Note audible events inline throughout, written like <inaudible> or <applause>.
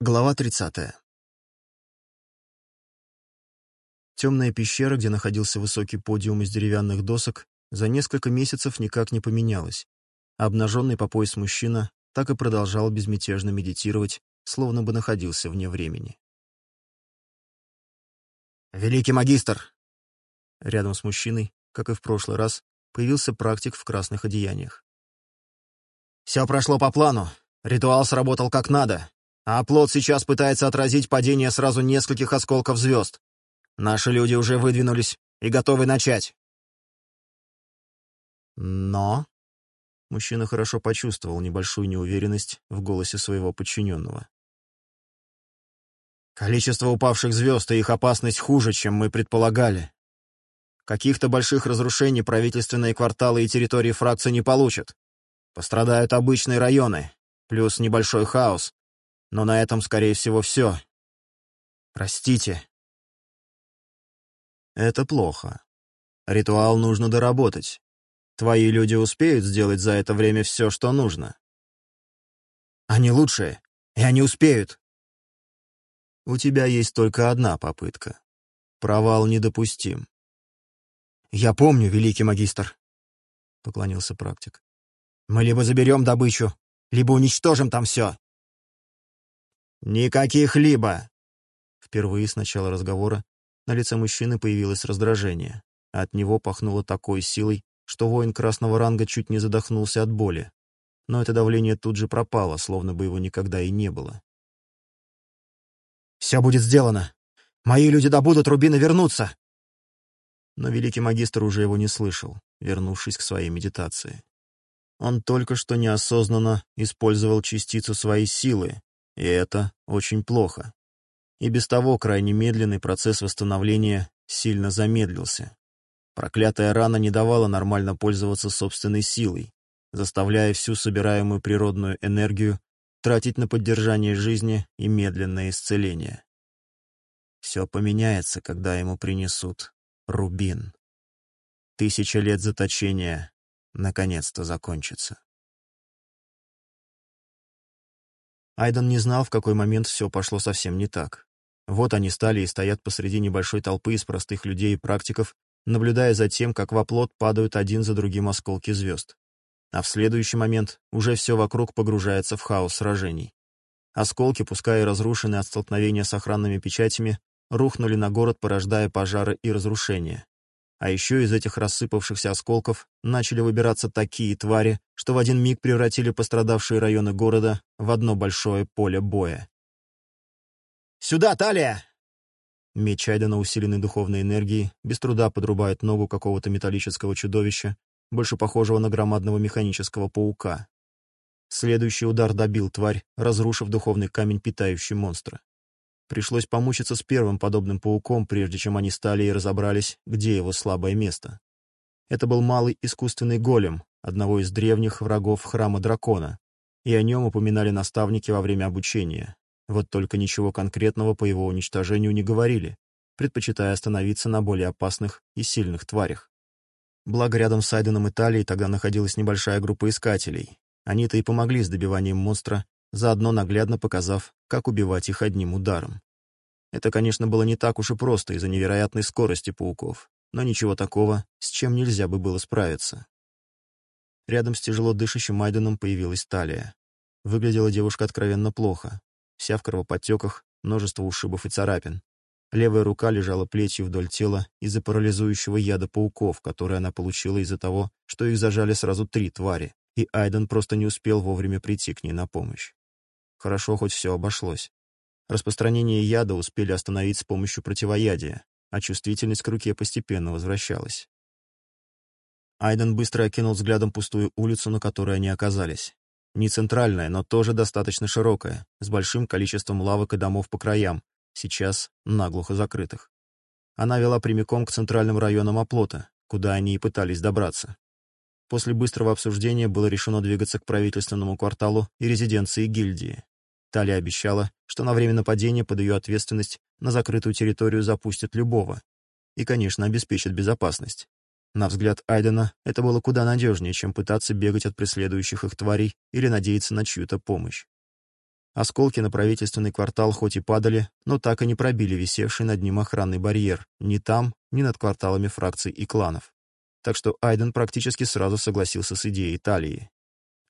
Глава 30. Темная пещера, где находился высокий подиум из деревянных досок, за несколько месяцев никак не поменялась, а обнаженный по пояс мужчина так и продолжал безмятежно медитировать, словно бы находился вне времени. «Великий магистр!» Рядом с мужчиной, как и в прошлый раз, появился практик в красных одеяниях. «Все прошло по плану. Ритуал сработал как надо. А плод сейчас пытается отразить падение сразу нескольких осколков звезд. Наши люди уже выдвинулись и готовы начать. Но... Мужчина хорошо почувствовал небольшую неуверенность в голосе своего подчиненного. Количество упавших звезд и их опасность хуже, чем мы предполагали. Каких-то больших разрушений правительственные кварталы и территории фракции не получат. Пострадают обычные районы, плюс небольшой хаос, но на этом, скорее всего, все. Простите. Это плохо. Ритуал нужно доработать. Твои люди успеют сделать за это время все, что нужно. Они лучшие, и они успеют. У тебя есть только одна попытка. Провал недопустим. Я помню, великий магистр, — поклонился практик. Мы либо заберем добычу, либо уничтожим там все. «Никаких либо!» Впервые с начала разговора на лице мужчины появилось раздражение, а от него пахнуло такой силой, что воин красного ранга чуть не задохнулся от боли. Но это давление тут же пропало, словно бы его никогда и не было. «Все будет сделано! Мои люди добудут, рубины вернуться. Но великий магистр уже его не слышал, вернувшись к своей медитации. Он только что неосознанно использовал частицу своей силы, и это очень плохо. И без того крайне медленный процесс восстановления сильно замедлился. Проклятая рана не давала нормально пользоваться собственной силой, заставляя всю собираемую природную энергию тратить на поддержание жизни и медленное исцеление. Все поменяется, когда ему принесут рубин. Тысяча лет заточения наконец-то закончится. Айден не знал, в какой момент все пошло совсем не так. Вот они стали и стоят посреди небольшой толпы из простых людей и практиков, наблюдая за тем, как в оплот падают один за другим осколки звезд. А в следующий момент уже все вокруг погружается в хаос сражений. Осколки, пускай и разрушены от столкновения с охранными печатями, рухнули на город, порождая пожары и разрушения. А еще из этих рассыпавшихся осколков начали выбираться такие твари, что в один миг превратили пострадавшие районы города в одно большое поле боя. «Сюда, Талия!» Меч Айдена, усиленный духовной энергией, без труда подрубает ногу какого-то металлического чудовища, больше похожего на громадного механического паука. Следующий удар добил тварь, разрушив духовный камень, питающий монстра. Пришлось помучиться с первым подобным пауком, прежде чем они стали и разобрались, где его слабое место. Это был малый искусственный голем, одного из древних врагов храма дракона, и о нем упоминали наставники во время обучения. Вот только ничего конкретного по его уничтожению не говорили, предпочитая остановиться на более опасных и сильных тварях. Благо рядом с Айденом и Талией тогда находилась небольшая группа искателей. Они-то и помогли с добиванием монстра, заодно наглядно показав, как убивать их одним ударом. Это, конечно, было не так уж и просто из-за невероятной скорости пауков, но ничего такого, с чем нельзя бы было справиться. Рядом с тяжело дышащим Айденом появилась талия. Выглядела девушка откровенно плохо, вся в кровоподтеках, множество ушибов и царапин. Левая рука лежала плечью вдоль тела из-за парализующего яда пауков, который она получила из-за того, что их зажали сразу три твари, и Айден просто не успел вовремя прийти к ней на помощь. Хорошо, хоть все обошлось. Распространение яда успели остановить с помощью противоядия, а чувствительность к руке постепенно возвращалась. Айден быстро окинул взглядом пустую улицу, на которой они оказались. Не центральная, но тоже достаточно широкая, с большим количеством лавок и домов по краям, сейчас наглухо закрытых. Она вела прямиком к центральным районам оплота, куда они и пытались добраться. После быстрого обсуждения было решено двигаться к правительственному кварталу и резиденции гильдии. Талия обещала, что на время нападения под ее ответственность на закрытую территорию запустят любого и, конечно, обеспечат безопасность. На взгляд Айдена это было куда надежнее, чем пытаться бегать от преследующих их тварей или надеяться на чью-то помощь. Осколки на правительственный квартал хоть и падали, но так и не пробили висевший над ним охранный барьер ни там, ни над кварталами фракций и кланов так что Айден практически сразу согласился с идеей Италии.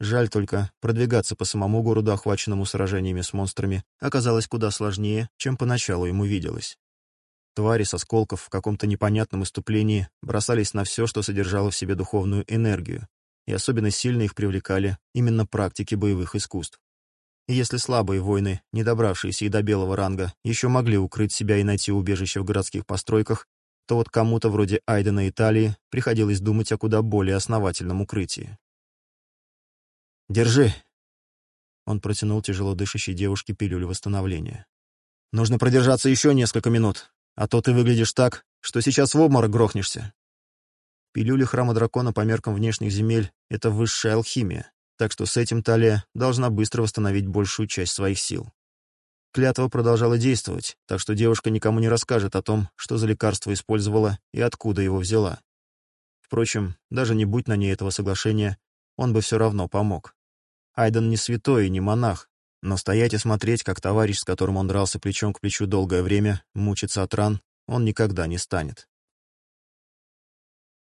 Жаль только, продвигаться по самому городу, охваченному сражениями с монстрами, оказалось куда сложнее, чем поначалу ему виделось. Твари с осколков в каком-то непонятном иступлении бросались на все, что содержало в себе духовную энергию, и особенно сильно их привлекали именно практики боевых искусств. И если слабые воины, не добравшиеся и до белого ранга, еще могли укрыть себя и найти убежище в городских постройках, то вот кому-то вроде Айдена Италии приходилось думать о куда более основательном укрытии. «Держи!» Он протянул тяжело дышащей девушке пилюлю восстановления. «Нужно продержаться еще несколько минут, а то ты выглядишь так, что сейчас в обморок грохнешься». Пилюли храма дракона по меркам внешних земель — это высшая алхимия, так что с этим Талия должна быстро восстановить большую часть своих сил. Клятва продолжала действовать, так что девушка никому не расскажет о том, что за лекарство использовала и откуда его взяла. Впрочем, даже не будь на ней этого соглашения, он бы все равно помог. Айден не святой и не монах, но стоять и смотреть, как товарищ, с которым он дрался плечом к плечу долгое время, мучится от ран, он никогда не станет.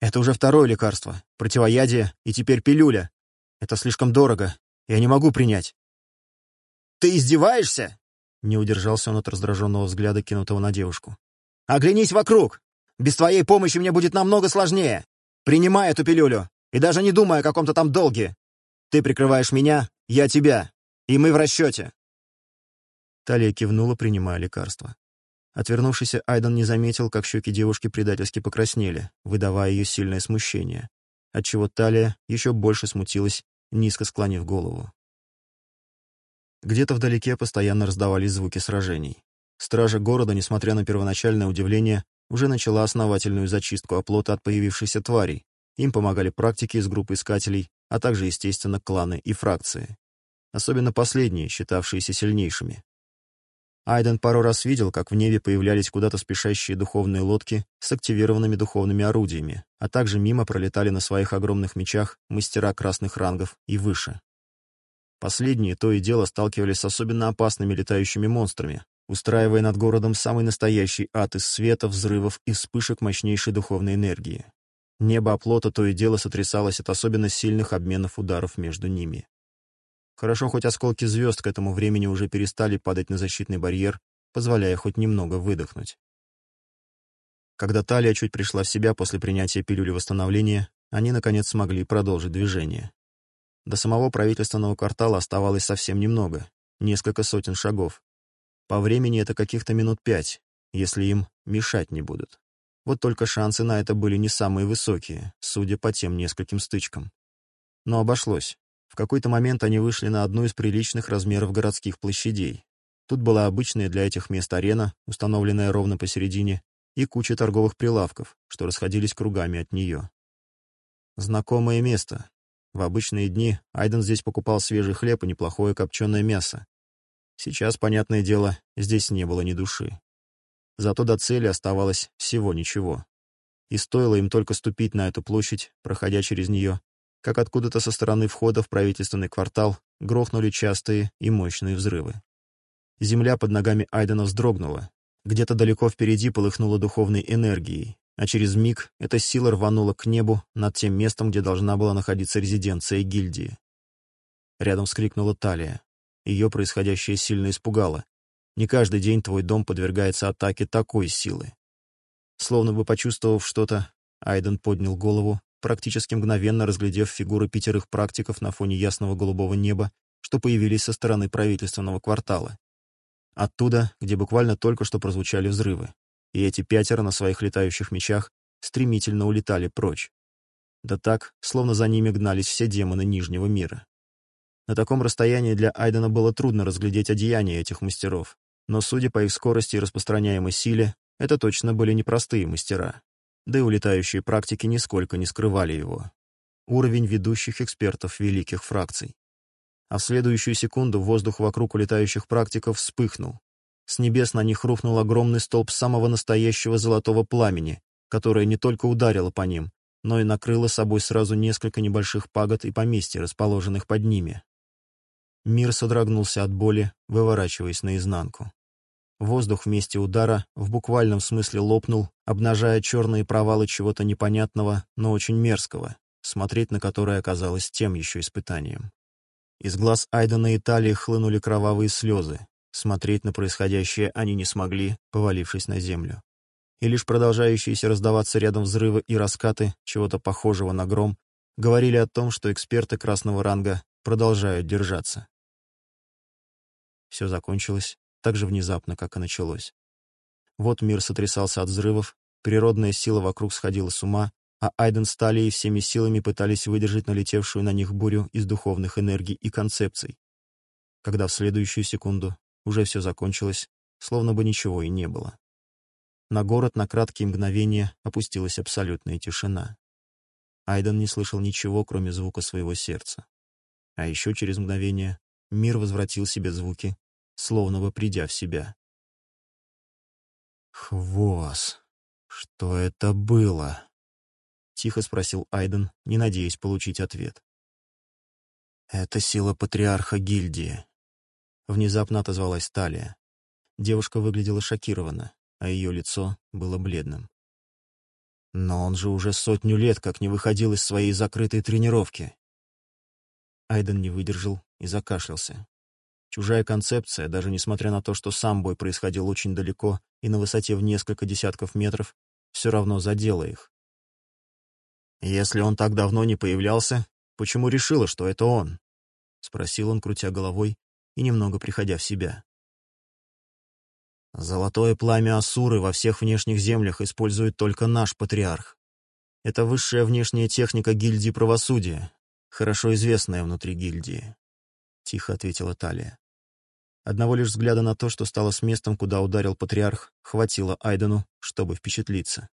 «Это уже второе лекарство, противоядие и теперь пилюля. Это слишком дорого, я не могу принять». «Ты издеваешься?» Не удержался он от раздраженного взгляда, кинутого на девушку. «Оглянись вокруг! Без твоей помощи мне будет намного сложнее! Принимай эту пилюлю! И даже не думай о каком-то там долге! Ты прикрываешь меня, я тебя! И мы в расчете!» Талия кивнула, принимая лекарство. Отвернувшийся Айден не заметил, как щеки девушки предательски покраснели, выдавая ее сильное смущение, отчего Талия еще больше смутилась, низко склонив голову. Где-то вдалеке постоянно раздавались звуки сражений. Стража города, несмотря на первоначальное удивление, уже начала основательную зачистку оплота от появившихся тварей. Им помогали практики из группы искателей, а также, естественно, кланы и фракции. Особенно последние, считавшиеся сильнейшими. Айден пару раз видел, как в небе появлялись куда-то спешащие духовные лодки с активированными духовными орудиями, а также мимо пролетали на своих огромных мечах мастера красных рангов и выше. Последние то и дело сталкивались с особенно опасными летающими монстрами, устраивая над городом самый настоящий ад из света, взрывов и вспышек мощнейшей духовной энергии. Небо оплота то и дело сотрясалось от особенно сильных обменов ударов между ними. Хорошо, хоть осколки звезд к этому времени уже перестали падать на защитный барьер, позволяя хоть немного выдохнуть. Когда Талия чуть пришла в себя после принятия пилюли восстановления, они, наконец, смогли продолжить движение. До самого правительственного квартала оставалось совсем немного, несколько сотен шагов. По времени это каких-то минут пять, если им мешать не будут. Вот только шансы на это были не самые высокие, судя по тем нескольким стычкам. Но обошлось. В какой-то момент они вышли на одну из приличных размеров городских площадей. Тут была обычная для этих мест арена, установленная ровно посередине, и куча торговых прилавков, что расходились кругами от нее. Знакомое место, в обычные дни Айден здесь покупал свежий хлеб и неплохое копченое мясо. Сейчас, понятное дело, здесь не было ни души. Зато до цели оставалось всего ничего. И стоило им только ступить на эту площадь, проходя через нее, как откуда-то со стороны входа в правительственный квартал грохнули частые и мощные взрывы. Земля под ногами Айдена вздрогнула. Где-то далеко впереди полыхнула духовной энергией, а через миг эта сила рванула к небу над тем местом, где должна была находиться резиденция гильдии. Рядом вскрикнула Талия. Ее происходящее сильно испугало. Не каждый день твой дом подвергается атаке такой силы. Словно бы почувствовав что-то, Айден поднял голову, практически мгновенно разглядев фигуры пятерых практиков на фоне ясного голубого неба, что появились со стороны правительственного квартала. Оттуда, где буквально только что прозвучали взрывы и эти пятеро на своих летающих мечах стремительно улетали прочь. Да так, словно за ними гнались все демоны Нижнего мира. На таком расстоянии для Айдена было трудно разглядеть одеяния этих мастеров, но, судя по их скорости и распространяемой силе, это точно были непростые мастера. Да и улетающие практики нисколько не скрывали его. Уровень ведущих экспертов великих фракций. А в следующую секунду воздух вокруг улетающих практиков вспыхнул, с небес на них рухнул огромный столб самого настоящего золотого пламени, которое не только ударило по ним, но и накрыло собой сразу несколько небольших пагод и поместья, расположенных под ними. Мир содрогнулся от боли, выворачиваясь наизнанку. Воздух вместе удара в буквальном смысле лопнул, обнажая черные провалы чего-то непонятного, но очень мерзкого, смотреть на которое оказалось тем еще испытанием. Из глаз Айдена и Талии хлынули кровавые слезы, Смотреть на происходящее они не смогли, повалившись на землю. И лишь продолжающиеся раздаваться рядом взрывы и раскаты, чего-то похожего на гром, говорили о том, что эксперты красного ранга продолжают держаться. Все закончилось так же внезапно, как и началось. Вот мир сотрясался от взрывов, природная сила вокруг сходила с ума, а Айден Стали и всеми силами пытались выдержать налетевшую на них бурю из духовных энергий и концепций, когда в следующую секунду уже все закончилось, словно бы ничего и не было. На город на краткие мгновения опустилась абсолютная тишина. Айден не слышал ничего, кроме звука своего сердца. А еще через мгновение мир возвратил себе звуки, словно бы придя в себя. «Хвост! Что это было?» — тихо спросил Айден, не надеясь получить ответ. «Это сила патриарха гильдии», Внезапно отозвалась Талия. Девушка выглядела шокированно, а ее лицо было бледным. Но он же уже сотню лет как не выходил из своей закрытой тренировки. Айден не выдержал и закашлялся. Чужая концепция, даже несмотря на то, что сам бой происходил очень далеко и на высоте в несколько десятков метров, все равно задела их. «Если он так давно не появлялся, почему решила, что это он?» — спросил он, крутя головой и немного приходя в себя. Золотое пламя Асуры во всех внешних землях использует только наш патриарх. Это высшая внешняя техника гильдии правосудия, хорошо известная внутри гильдии, — тихо ответила Талия. Одного лишь взгляда на то, что стало с местом, куда ударил патриарх, хватило Айдену, чтобы впечатлиться.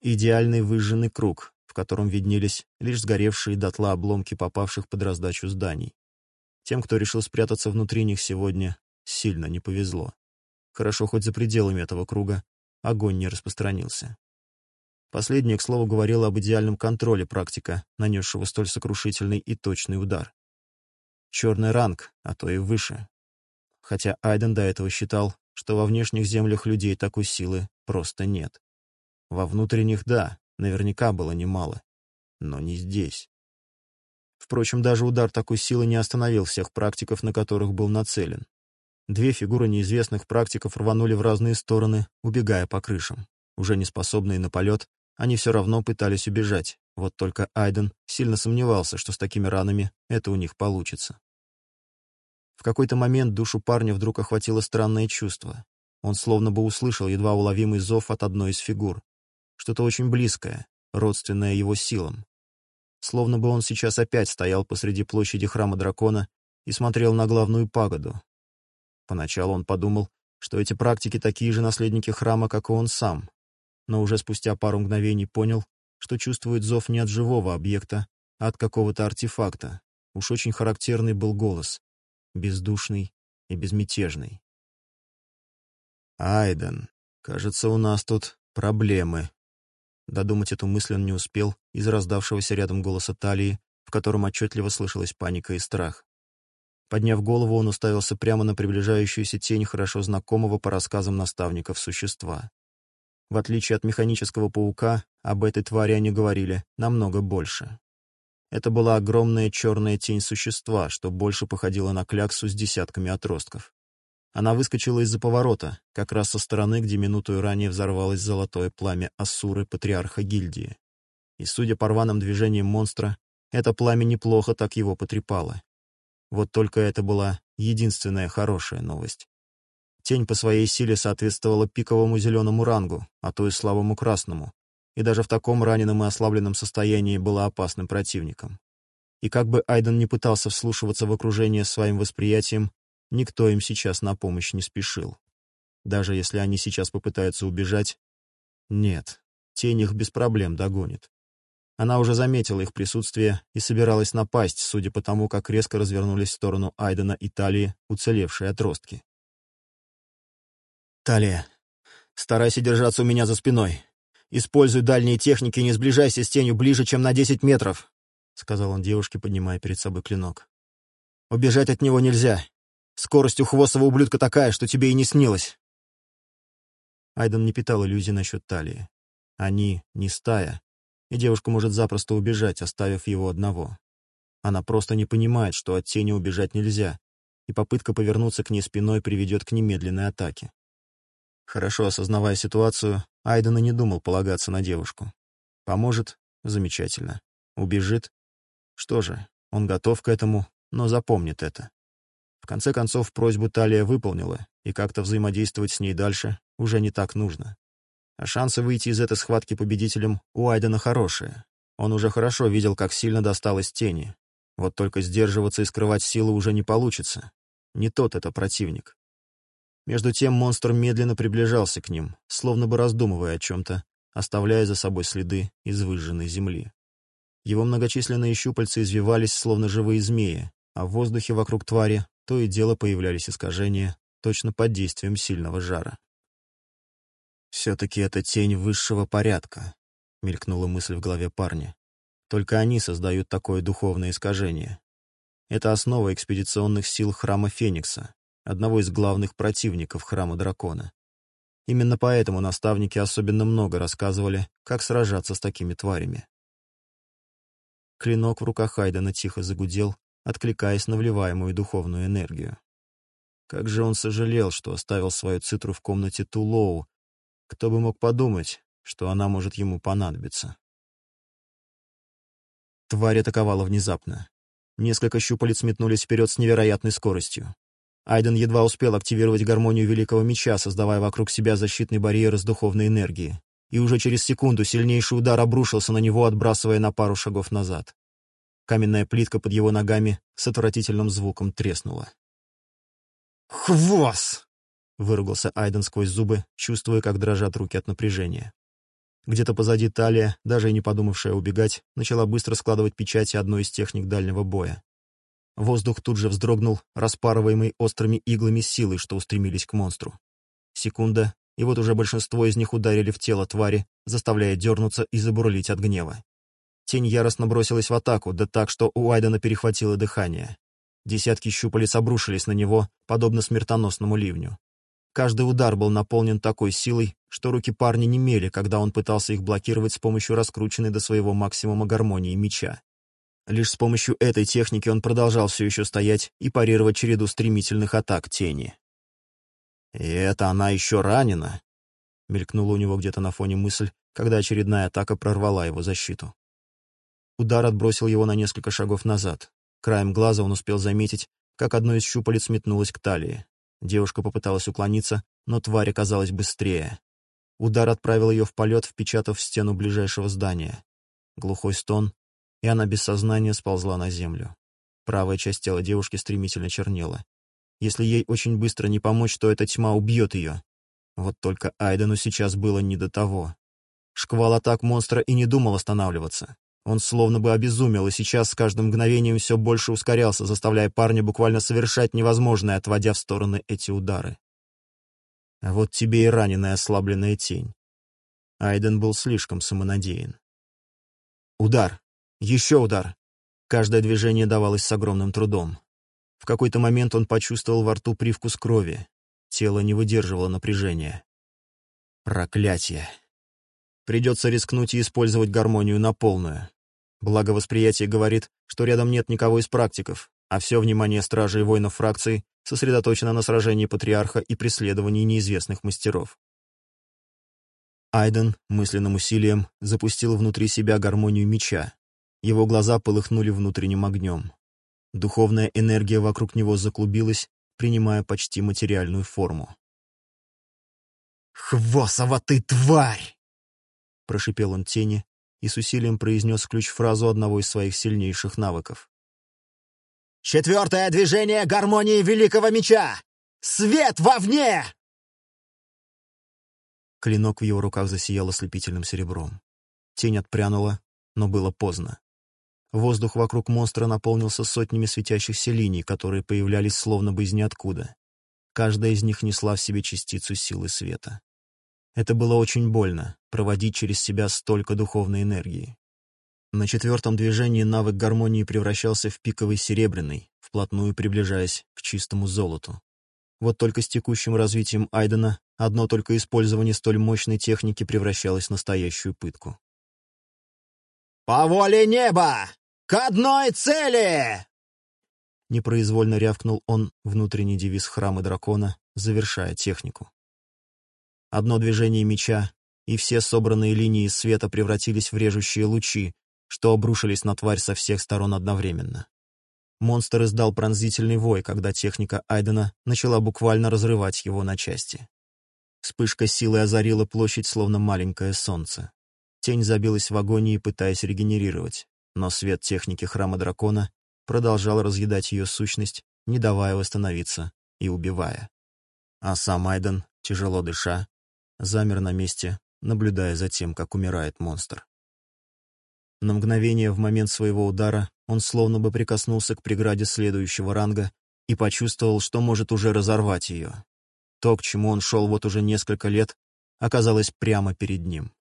Идеальный выжженный круг, в котором виднелись лишь сгоревшие дотла обломки попавших под раздачу зданий. Тем, кто решил спрятаться внутри них сегодня, сильно не повезло. Хорошо хоть за пределами этого круга огонь не распространился. Последнее, к слову, говорило об идеальном контроле практика, нанесшего столь сокрушительный и точный удар. Черный ранг, а то и выше. Хотя Айден до этого считал, что во внешних землях людей такой силы просто нет. Во внутренних — да, наверняка было немало. Но не здесь. Впрочем, даже удар такой силы не остановил всех практиков, на которых был нацелен. Две фигуры неизвестных практиков рванули в разные стороны, убегая по крышам. Уже не способные на полет, они все равно пытались убежать. Вот только Айден сильно сомневался, что с такими ранами это у них получится. В какой-то момент душу парня вдруг охватило странное чувство. Он словно бы услышал едва уловимый зов от одной из фигур. Что-то очень близкое, родственное его силам словно бы он сейчас опять стоял посреди площади храма дракона и смотрел на главную пагоду. Поначалу он подумал, что эти практики такие же наследники храма, как и он сам, но уже спустя пару мгновений понял, что чувствует зов не от живого объекта, а от какого-то артефакта. Уж очень характерный был голос, бездушный и безмятежный. «Айден, кажется, у нас тут проблемы», Додумать эту мысль он не успел из раздавшегося рядом голоса талии, в котором отчетливо слышалась паника и страх. Подняв голову, он уставился прямо на приближающуюся тень хорошо знакомого по рассказам наставников существа. В отличие от механического паука, об этой твари они говорили намного больше. Это была огромная черная тень существа, что больше походила на кляксу с десятками отростков. Она выскочила из-за поворота, как раз со стороны, где минуту ранее взорвалось золотое пламя асуры патриарха гильдии. И, судя по рваным движениям монстра, это пламя неплохо так его потрепало. Вот только это была единственная хорошая новость. Тень по своей силе соответствовала пиковому зеленому рангу, а то и слабому красному, и даже в таком раненом и ослабленном состоянии была опасным противником. И как бы Айден не пытался вслушиваться в окружение своим восприятием, Никто им сейчас на помощь не спешил. Даже если они сейчас попытаются убежать... Нет, тень их без проблем догонит. Она уже заметила их присутствие и собиралась напасть, судя по тому, как резко развернулись в сторону Айдена и Талии, уцелевшие отростки. «Талия, старайся держаться у меня за спиной. Используй дальние техники и не сближайся с тенью ближе, чем на десять метров», — сказал он девушке, поднимая перед собой клинок. «Убежать от него нельзя. Скорость у хвостого ублюдка такая, что тебе и не снилось. Айден не питал иллюзий насчет талии. Они не стая, и девушка может запросто убежать, оставив его одного. Она просто не понимает, что от тени убежать нельзя, и попытка повернуться к ней спиной приведет к немедленной атаке. Хорошо осознавая ситуацию, Айден и не думал полагаться на девушку. Поможет — замечательно. Убежит — что же, он готов к этому, но запомнит это. В конце концов, просьбу Талия выполнила, и как-то взаимодействовать с ней дальше уже не так нужно. А шансы выйти из этой схватки победителем у Айдена хорошие. Он уже хорошо видел, как сильно досталось тени. Вот только сдерживаться и скрывать силы уже не получится. Не тот это противник. Между тем монстр медленно приближался к ним, словно бы раздумывая о чем-то, оставляя за собой следы из выжженной земли. Его многочисленные щупальца извивались, словно живые змеи, а в воздухе вокруг твари то и дело появлялись искажения, точно под действием сильного жара. «Все-таки это тень высшего порядка», — мелькнула мысль в голове парня. «Только они создают такое духовное искажение. Это основа экспедиционных сил Храма Феникса, одного из главных противников Храма Дракона. Именно поэтому наставники особенно много рассказывали, как сражаться с такими тварями». Клинок в руках Айдена тихо загудел, откликаясь на вливаемую духовную энергию. Как же он сожалел, что оставил свою цитру в комнате Тулоу. Кто бы мог подумать, что она может ему понадобиться. Тварь атаковала внезапно. Несколько щупалец метнулись вперед с невероятной скоростью. Айден едва успел активировать гармонию Великого Меча, создавая вокруг себя защитный барьер из духовной энергии. И уже через секунду сильнейший удар обрушился на него, отбрасывая на пару шагов назад. Каменная плитка под его ногами с отвратительным звуком треснула. «Хвост!» — выругался Айден сквозь зубы, чувствуя, как дрожат руки от напряжения. Где-то позади талия, даже и не подумавшая убегать, начала быстро складывать печати одной из техник дальнего боя. Воздух тут же вздрогнул, распарываемый острыми иглами силы, что устремились к монстру. Секунда, и вот уже большинство из них ударили в тело твари, заставляя дернуться и забурлить от гнева. Тень яростно бросилась в атаку, да так, что у Айдена перехватило дыхание. Десятки щупалец обрушились на него, подобно смертоносному ливню. Каждый удар был наполнен такой силой, что руки парня немели, когда он пытался их блокировать с помощью раскрученной до своего максимума гармонии меча. Лишь с помощью этой техники он продолжал все еще стоять и парировать череду стремительных атак тени. «И это она еще ранена?» — мелькнула у него где-то на фоне мысль, когда очередная атака прорвала его защиту. Удар отбросил его на несколько шагов назад. Краем глаза он успел заметить, как одно из щупалец метнулось к талии. Девушка попыталась уклониться, но тварь оказалась быстрее. Удар отправил ее в полет, впечатав в стену ближайшего здания. Глухой стон, и она без сознания сползла на землю. Правая часть тела девушки стремительно чернела. Если ей очень быстро не помочь, то эта тьма убьет ее. Вот только Айдену сейчас было не до того. Шквал атак монстра и не думал останавливаться. Он словно бы обезумел, и сейчас с каждым мгновением все больше ускорялся, заставляя парня буквально совершать невозможное, отводя в стороны эти удары. А вот тебе и раненая ослабленная тень. Айден был слишком самонадеян. Удар. Еще удар. Каждое движение давалось с огромным трудом. В какой-то момент он почувствовал во рту привкус крови. Тело не выдерживало напряжения. Проклятие. Придется рискнуть и использовать гармонию на полную. Благо говорит, что рядом нет никого из практиков, а все внимание стражей и воинов фракции сосредоточено на сражении патриарха и преследовании неизвестных мастеров. Айден мысленным усилием запустил внутри себя гармонию меча. Его глаза полыхнули внутренним огнем. Духовная энергия вокруг него заклубилась, принимая почти материальную форму. «Хвосова ты тварь!» прошипел он тени и с усилием произнес ключ-фразу одного из своих сильнейших навыков. «Четвертое движение гармонии Великого Меча! Свет вовне!» Клинок в его руках засиял ослепительным серебром. Тень отпрянула, но было поздно. Воздух вокруг монстра наполнился сотнями светящихся линий, которые появлялись словно бы из ниоткуда. Каждая из них несла в себе частицу силы света. Это было очень больно, проводить через себя столько духовной энергии. На четвертом движении навык гармонии превращался в пиковый серебряный, вплотную приближаясь к чистому золоту. Вот только с текущим развитием Айдена одно только использование столь мощной техники превращалось в настоящую пытку. «По воле неба! К одной цели!» Непроизвольно рявкнул он внутренний девиз храма дракона, завершая технику. Одно движение меча, и все собранные линии света превратились в режущие лучи, что обрушились на тварь со всех сторон одновременно. Монстр издал пронзительный вой, когда техника Айдена начала буквально разрывать его на части. Вспышка силы озарила площадь, словно маленькое солнце. Тень забилась в агонии, пытаясь регенерировать, но свет техники храма дракона продолжал разъедать ее сущность, не давая восстановиться и убивая. А сам Айден, тяжело дыша, замер на месте, наблюдая за тем, как умирает монстр. На мгновение в момент своего удара он словно бы прикоснулся к преграде следующего ранга и почувствовал, что может уже разорвать ее. То, к чему он шел вот уже несколько лет, оказалось прямо перед ним.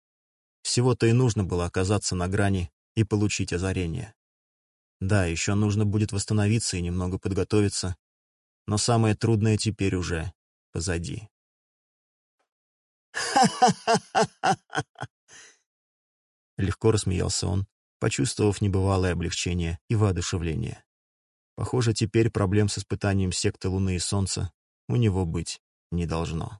Всего-то и нужно было оказаться на грани и получить озарение. Да, еще нужно будет восстановиться и немного подготовиться, но самое трудное теперь уже позади. «Ха-ха-ха-ха-ха!» <laughs> Легко рассмеялся он, почувствовав небывалое облегчение и воодушевление. Похоже, теперь проблем с испытанием секты Луны и Солнца у него быть не должно.